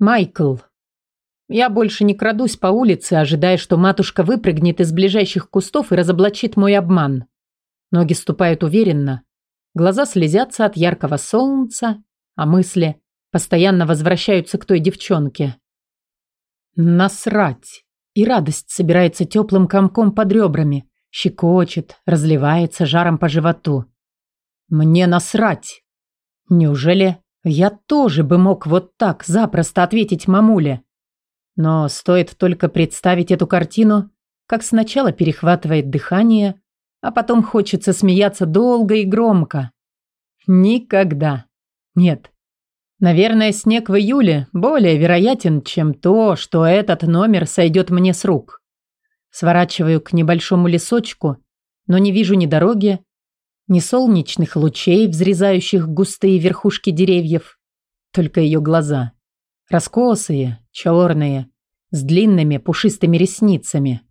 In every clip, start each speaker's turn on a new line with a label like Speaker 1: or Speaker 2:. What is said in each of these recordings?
Speaker 1: Майкл. Я больше не крадусь по улице, ожидая, что матушка выпрыгнет из ближайших кустов и разоблачит мой обман. Ноги ступают уверенно, глаза слезятся от яркого солнца, а мысли постоянно возвращаются к той девчонке. Насрать. И радость собирается теплым комком под ребрами, щекочет, разливается жаром по животу. Мне насрать. Неужели я тоже бы мог вот так запросто ответить мамуле? Но стоит только представить эту картину, как сначала перехватывает дыхание, а потом хочется смеяться долго и громко. Никогда. Нет. Наверное, снег в июле более вероятен, чем то, что этот номер сойдет мне с рук. Сворачиваю к небольшому лесочку, но не вижу ни дороги, ни солнечных лучей, взрезающих густые верхушки деревьев, только ее глаза. Раскосые, черные, с длинными пушистыми ресницами.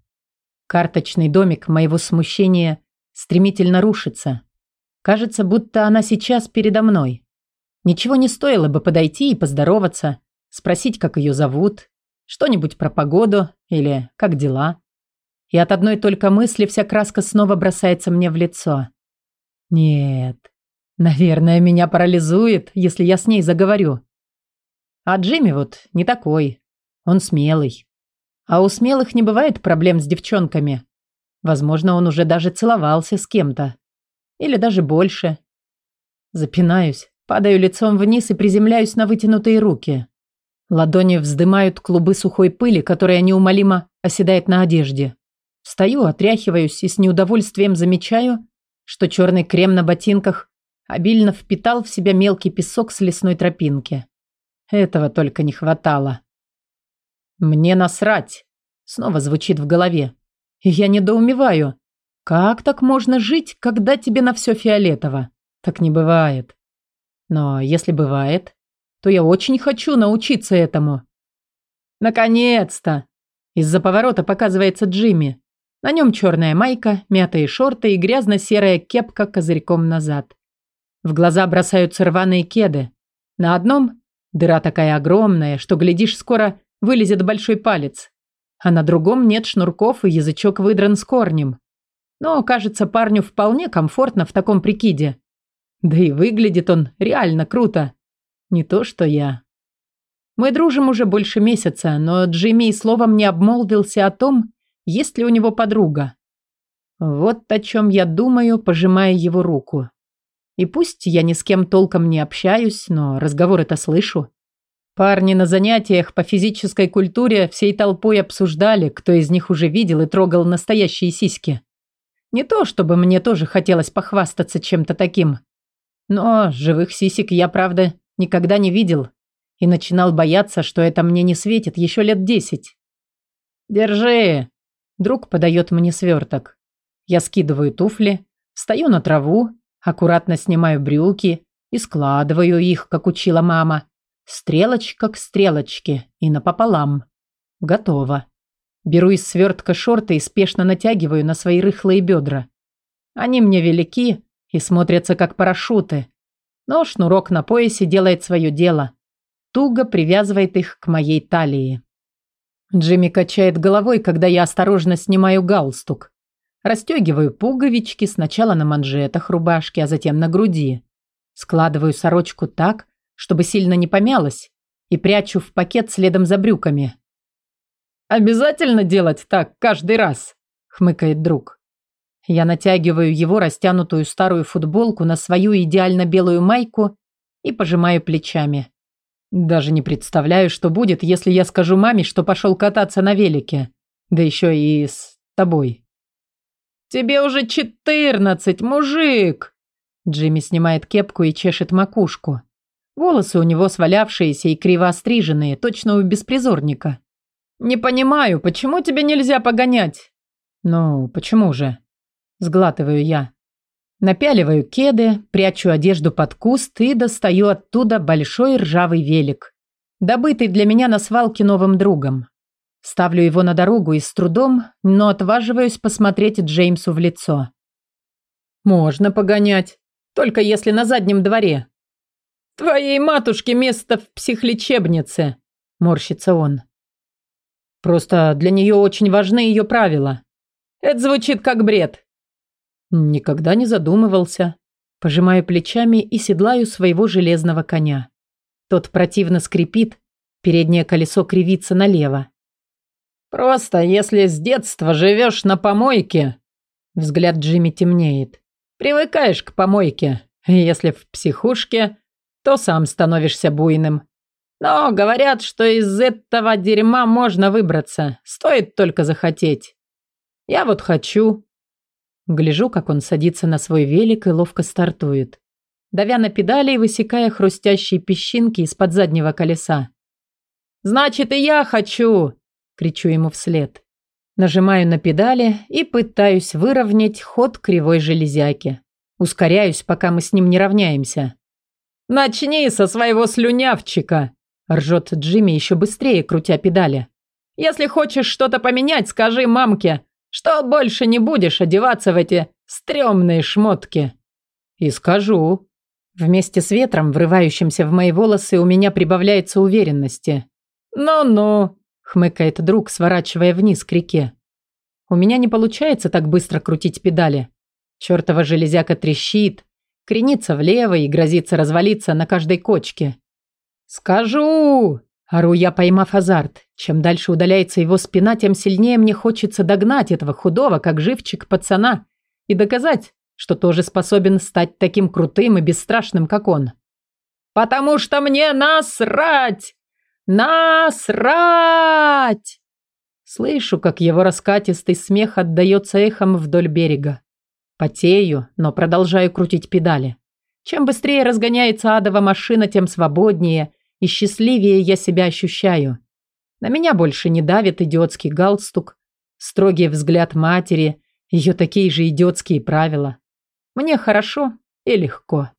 Speaker 1: Карточный домик моего смущения стремительно рушится. Кажется, будто она сейчас передо мной. Ничего не стоило бы подойти и поздороваться, спросить, как ее зовут, что-нибудь про погоду или как дела. И от одной только мысли вся краска снова бросается мне в лицо. Нет, наверное, меня парализует, если я с ней заговорю. А Джимми вот не такой. Он смелый. А у смелых не бывает проблем с девчонками. Возможно, он уже даже целовался с кем-то. Или даже больше. Запинаюсь, падаю лицом вниз и приземляюсь на вытянутые руки. Ладони вздымают клубы сухой пыли, которая неумолимо оседает на одежде. Встаю, отряхиваюсь и с неудовольствием замечаю, что черный крем на ботинках обильно впитал в себя мелкий песок с лесной тропинки. Этого только не хватало. «Мне насрать!» Снова звучит в голове. Я недоумеваю. Как так можно жить, когда тебе на все фиолетово? Так не бывает. Но если бывает, то я очень хочу научиться этому. Наконец-то! Из-за поворота показывается Джимми. На нем черная майка, мятые шорты и грязно-серая кепка козырьком назад. В глаза бросаются рваные кеды. На одном дыра такая огромная, что, глядишь, скоро вылезет большой палец. А на другом нет шнурков и язычок выдран с корнем. Но, кажется, парню вполне комфортно в таком прикиде. Да и выглядит он реально круто. Не то, что я. Мы дружим уже больше месяца, но Джимми и словом не обмолвился о том, есть ли у него подруга. Вот о чем я думаю, пожимая его руку. И пусть я ни с кем толком не общаюсь, но разговор это слышу. Парни на занятиях по физической культуре всей толпой обсуждали, кто из них уже видел и трогал настоящие сиськи. Не то, чтобы мне тоже хотелось похвастаться чем-то таким. Но живых сисек я, правда, никогда не видел и начинал бояться, что это мне не светит еще лет десять. «Держи!» Друг подает мне сверток. Я скидываю туфли, встаю на траву, аккуратно снимаю брюки и складываю их, как учила мама. Стрелочка к стрелочке и напополам. Готово. Беру из свертка шорты и спешно натягиваю на свои рыхлые бедра. Они мне велики и смотрятся как парашюты. Но шнурок на поясе делает свое дело. Туго привязывает их к моей талии. Джимми качает головой, когда я осторожно снимаю галстук. Расстегиваю пуговички сначала на манжетах рубашки, а затем на груди. Складываю сорочку так, чтобы сильно не помялась, и прячу в пакет следом за брюками. «Обязательно делать так каждый раз?» – хмыкает друг. Я натягиваю его растянутую старую футболку на свою идеально белую майку и пожимаю плечами. Даже не представляю, что будет, если я скажу маме, что пошел кататься на велике. Да еще и с тобой. «Тебе уже четырнадцать, мужик!» Джимми снимает кепку и чешет макушку. Волосы у него свалявшиеся и криво остриженные, точно у беспризорника. «Не понимаю, почему тебе нельзя погонять?» «Ну, почему же?» Сглатываю я. Напяливаю кеды, прячу одежду под куст и достаю оттуда большой ржавый велик, добытый для меня на свалке новым другом. Ставлю его на дорогу и с трудом, но отваживаюсь посмотреть Джеймсу в лицо. «Можно погонять, только если на заднем дворе. Твоей матушке место в психлечебнице. морщится он. Просто для нее очень важны ее правила. Это звучит как бред. Никогда не задумывался. Пожимаю плечами и седлаю своего железного коня. Тот противно скрипит, переднее колесо кривится налево. «Просто если с детства живешь на помойке...» Взгляд Джимми темнеет. «Привыкаешь к помойке. Если в психушке, то сам становишься буйным. Но говорят, что из этого дерьма можно выбраться. Стоит только захотеть. Я вот хочу. Гляжу, как он садится на свой велик и ловко стартует, давя на педали и высекая хрустящие песчинки из-под заднего колеса. «Значит, и я хочу!» – кричу ему вслед. Нажимаю на педали и пытаюсь выровнять ход кривой железяки. Ускоряюсь, пока мы с ним не равняемся. «Начни со своего слюнявчика!» Ржет Джимми еще быстрее, крутя педали. «Если хочешь что-то поменять, скажи мамке, что больше не будешь одеваться в эти стрёмные шмотки». «И скажу». Вместе с ветром, врывающимся в мои волосы, у меня прибавляется уверенности. «Ну-ну», — хмыкает друг, сворачивая вниз к реке. «У меня не получается так быстро крутить педали. Чёртова железяка трещит, кренится влево и грозится развалиться на каждой кочке. «Скажу!» – ору я, поймав азарт. Чем дальше удаляется его спина, тем сильнее мне хочется догнать этого худого, как живчик, пацана и доказать, что тоже способен стать таким крутым и бесстрашным, как он. «Потому что мне насрать! Насрать!» Слышу, как его раскатистый смех отдается эхом вдоль берега. Потею, но продолжаю крутить педали. Чем быстрее разгоняется адова машина, тем свободнее и счастливее я себя ощущаю. На меня больше не давит идиотский галстук, строгий взгляд матери, ее такие же идиотские правила. Мне хорошо и легко.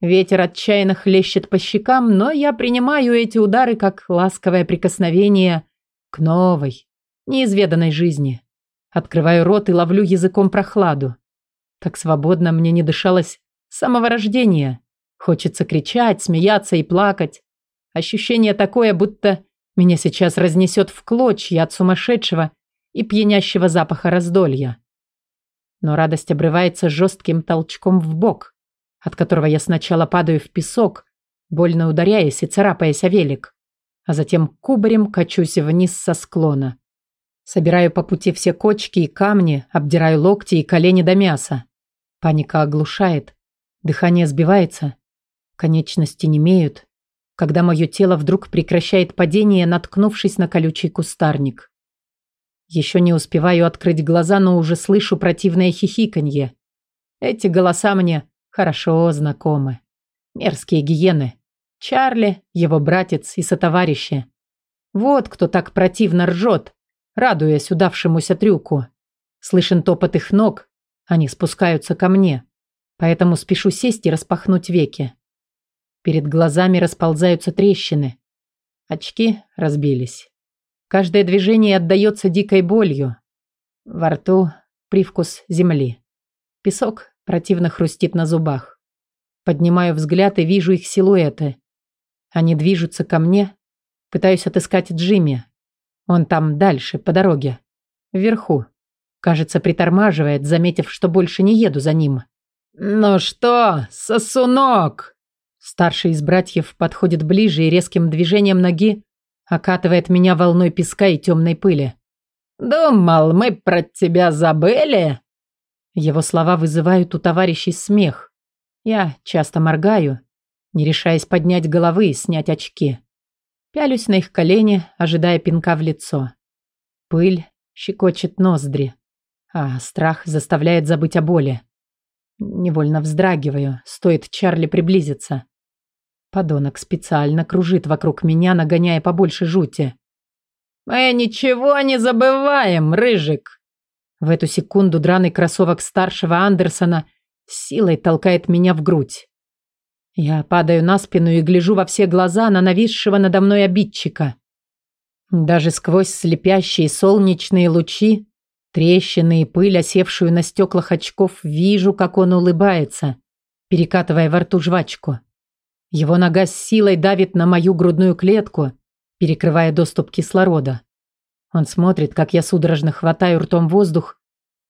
Speaker 1: Ветер отчаянно хлещет по щекам, но я принимаю эти удары как ласковое прикосновение к новой, неизведанной жизни. Открываю рот и ловлю языком прохладу. Так свободно мне не дышалось с самого рождения. Хочется кричать, смеяться и плакать. Ощущение такое, будто меня сейчас разнесет в клочья от сумасшедшего и пьянящего запаха раздолья. Но радость обрывается жестким толчком в бок, от которого я сначала падаю в песок, больно ударяясь и царапаясь о велик, а затем кубарем качусь вниз со склона. Собираю по пути все кочки и камни, обдираю локти и колени до мяса. Паника оглушает, дыхание сбивается, конечности немеют, когда мое тело вдруг прекращает падение, наткнувшись на колючий кустарник. Еще не успеваю открыть глаза, но уже слышу противное хихиканье. Эти голоса мне хорошо знакомы. Мерзкие гиены. Чарли, его братец и сотоварищи. Вот кто так противно ржет, радуясь удавшемуся трюку. Слышен топот их ног, они спускаются ко мне. Поэтому спешу сесть и распахнуть веки. Перед глазами расползаются трещины. Очки разбились. Каждое движение отдается дикой болью. Во рту привкус земли. Песок противно хрустит на зубах. Поднимаю взгляд и вижу их силуэты. Они движутся ко мне. Пытаюсь отыскать Джимми. Он там дальше, по дороге. Вверху. Кажется, притормаживает, заметив, что больше не еду за ним. «Ну что, сосунок?» Старший из братьев подходит ближе и резким движением ноги окатывает меня волной песка и темной пыли. «Думал, мы про тебя забыли?» Его слова вызывают у товарищей смех. Я часто моргаю, не решаясь поднять головы и снять очки. Пялюсь на их колени, ожидая пинка в лицо. Пыль щекочет ноздри, а страх заставляет забыть о боли. Невольно вздрагиваю, стоит Чарли приблизиться. Подонок специально кружит вокруг меня, нагоняя побольше жути. «Мы ничего не забываем, Рыжик!» В эту секунду драный кроссовок старшего Андерсона силой толкает меня в грудь. Я падаю на спину и гляжу во все глаза на нависшего надо мной обидчика. Даже сквозь слепящие солнечные лучи, трещины и пыль, осевшую на стеклах очков, вижу, как он улыбается, перекатывая во рту жвачку. Его нога с силой давит на мою грудную клетку, перекрывая доступ кислорода. Он смотрит, как я судорожно хватаю ртом воздух,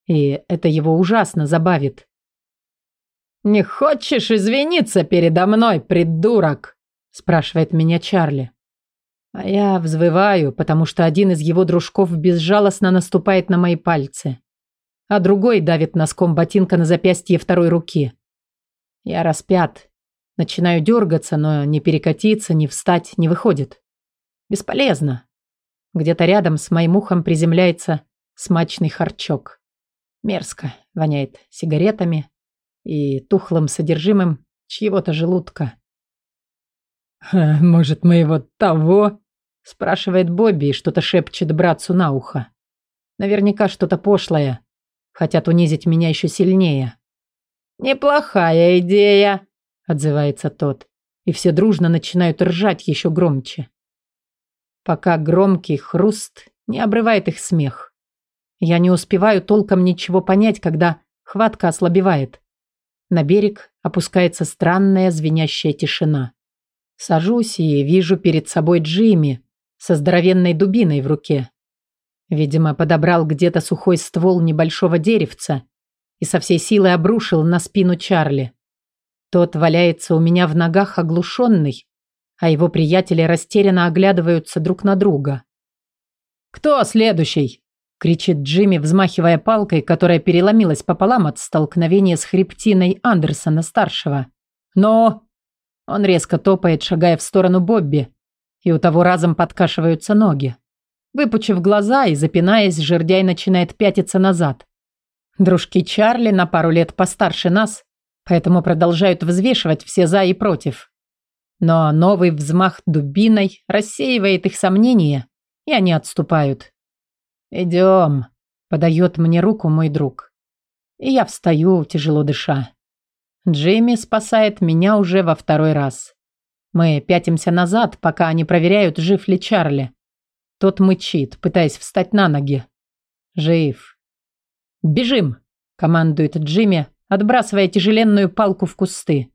Speaker 1: и это его ужасно забавит. «Не хочешь извиниться передо мной, придурок?» спрашивает меня Чарли. А я взвываю, потому что один из его дружков безжалостно наступает на мои пальцы, а другой давит носком ботинка на запястье второй руки. Я распят. Начинаю дергаться, но не перекатиться, не встать не выходит. Бесполезно. Где-то рядом с моим ухом приземляется смачный харчок. Мерзко воняет сигаретами и тухлым содержимым чьего-то желудка. «Может, мы его того?» – спрашивает Бобби и что-то шепчет братцу на ухо. Наверняка что-то пошлое. Хотят унизить меня еще сильнее. «Неплохая идея», – отзывается тот. И все дружно начинают ржать еще громче. Пока громкий хруст не обрывает их смех. Я не успеваю толком ничего понять, когда хватка ослабевает. На берег опускается странная звенящая тишина. Сажусь и вижу перед собой Джимми со здоровенной дубиной в руке. Видимо, подобрал где-то сухой ствол небольшого деревца и со всей силы обрушил на спину Чарли. Тот валяется у меня в ногах оглушенный, а его приятели растерянно оглядываются друг на друга. «Кто следующий?» – кричит Джимми, взмахивая палкой, которая переломилась пополам от столкновения с хребтиной Андерсона-старшего. «Но...» Он резко топает, шагая в сторону Бобби, и у того разом подкашиваются ноги. Выпучив глаза и запинаясь, жердяй начинает пятиться назад. Дружки Чарли на пару лет постарше нас, поэтому продолжают взвешивать все «за» и «против». Но новый взмах дубиной рассеивает их сомнения, и они отступают. «Идем», – подает мне руку мой друг. И я встаю, тяжело дыша. Джейми спасает меня уже во второй раз. Мы пятимся назад, пока они проверяют, жив ли Чарли. Тот мычит, пытаясь встать на ноги. Жив. «Бежим!» – командует Джимми, отбрасывая тяжеленную палку в кусты.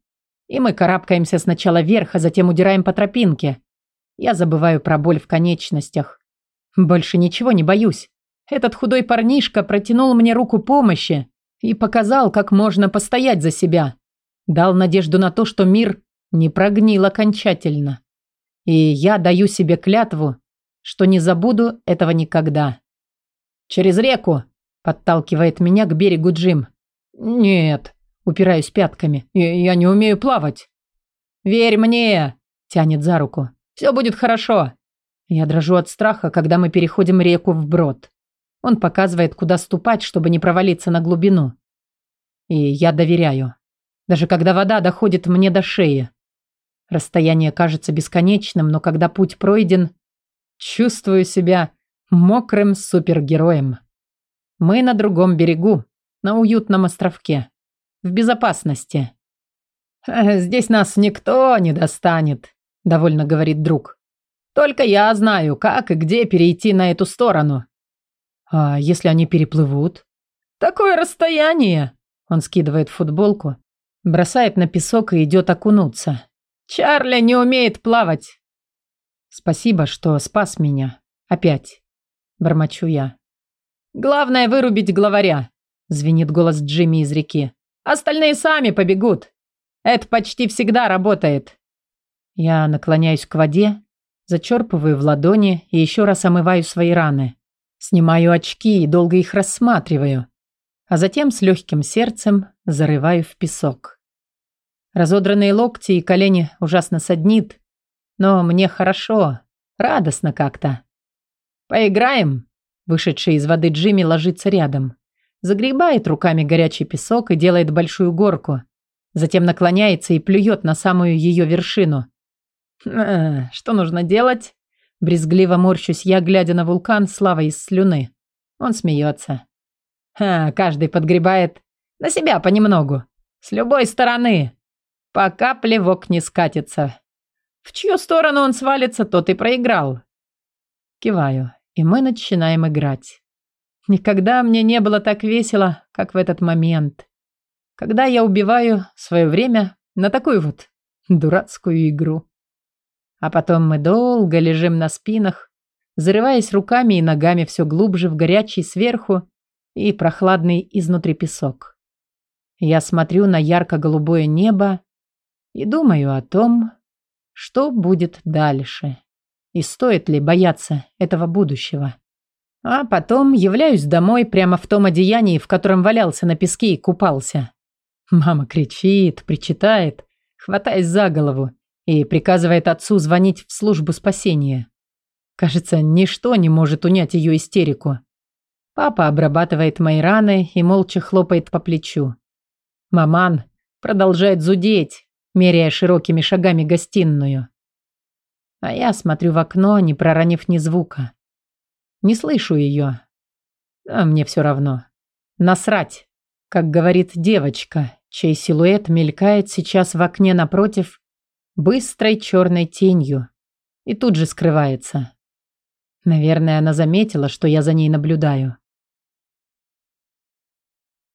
Speaker 1: И мы карабкаемся сначала вверх, а затем удираем по тропинке. Я забываю про боль в конечностях. Больше ничего не боюсь. Этот худой парнишка протянул мне руку помощи и показал, как можно постоять за себя. Дал надежду на то, что мир не прогнил окончательно. И я даю себе клятву, что не забуду этого никогда. «Через реку!» – подталкивает меня к берегу Джим. «Нет», – упираюсь пятками, – «я не умею плавать». «Верь мне!» – тянет за руку. «Все будет хорошо!» Я дрожу от страха, когда мы переходим реку вброд. Он показывает, куда ступать, чтобы не провалиться на глубину. И я доверяю даже когда вода доходит мне до шеи. Расстояние кажется бесконечным, но когда путь пройден, чувствую себя мокрым супергероем. Мы на другом берегу, на уютном островке, в безопасности. «Здесь нас никто не достанет», – довольно говорит друг. «Только я знаю, как и где перейти на эту сторону». «А если они переплывут?» «Такое расстояние!» Он скидывает футболку, Бросает на песок и идет окунуться. Чарли не умеет плавать. Спасибо, что спас меня. Опять. Бормочу я. Главное вырубить главаря. Звенит голос Джимми из реки. Остальные сами побегут. Это почти всегда работает. Я наклоняюсь к воде, зачерпываю в ладони и еще раз омываю свои раны. Снимаю очки и долго их рассматриваю а затем с легким сердцем зарываю в песок. Разодранные локти и колени ужасно саднит, но мне хорошо, радостно как-то. «Поиграем?» Вышедший из воды Джимми ложится рядом. Загребает руками горячий песок и делает большую горку. Затем наклоняется и плюет на самую ее вершину. «Э, «Что нужно делать?» Брезгливо морщусь я, глядя на вулкан с лавой из слюны. Он смеется. Ха, каждый подгребает на себя понемногу. С любой стороны. Пока плевок не скатится. В чью сторону он свалится, тот и проиграл. Киваю, и мы начинаем играть. Никогда мне не было так весело, как в этот момент. Когда я убиваю свое время на такую вот дурацкую игру. А потом мы долго лежим на спинах, зарываясь руками и ногами все глубже в горячий сверху и прохладный изнутри песок. Я смотрю на ярко-голубое небо и думаю о том, что будет дальше и стоит ли бояться этого будущего. А потом являюсь домой прямо в том одеянии, в котором валялся на песке и купался. Мама кричит, причитает, хватаясь за голову и приказывает отцу звонить в службу спасения. Кажется, ничто не может унять ее истерику. Папа обрабатывает мои раны и молча хлопает по плечу. Маман продолжает зудеть, меряя широкими шагами гостиную. А я смотрю в окно, не проронив ни звука. Не слышу ее. А мне все равно. Насрать, как говорит девочка, чей силуэт мелькает сейчас в окне напротив быстрой черной тенью и тут же скрывается. Наверное, она заметила, что я за ней наблюдаю.